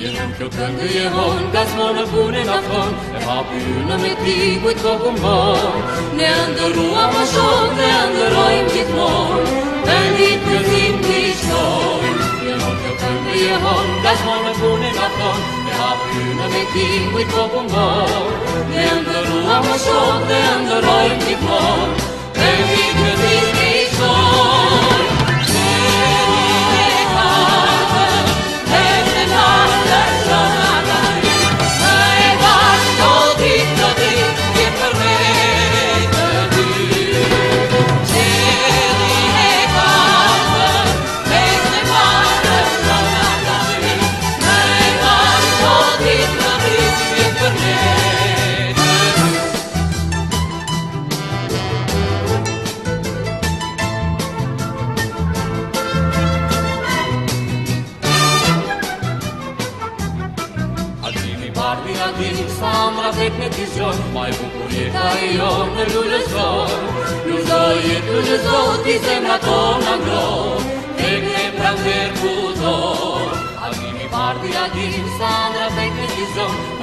Yer an klotan de yer an, das mon a bune na fran, e ha bune me ti gwe trok um man. Ne an de rua ma shon, ne an de roim git mon, ben dit me zin dich noin. Yer an klotan de yer an, das mon a bune na fran, e ha bune me ti gwe trok um man. Ne an de rua ma shon, ne an de roim git mon, ben dit me zin მარტია გინის სამრაფეთნეთის ჯონ მაიბუკური ხაიონ ლულეზონ ლუზოი ლულეზო დიზენატონაგო ეგნე პრამბერკუზო აგიმი მარტია გინის სამრაფეთნეთის ჯონ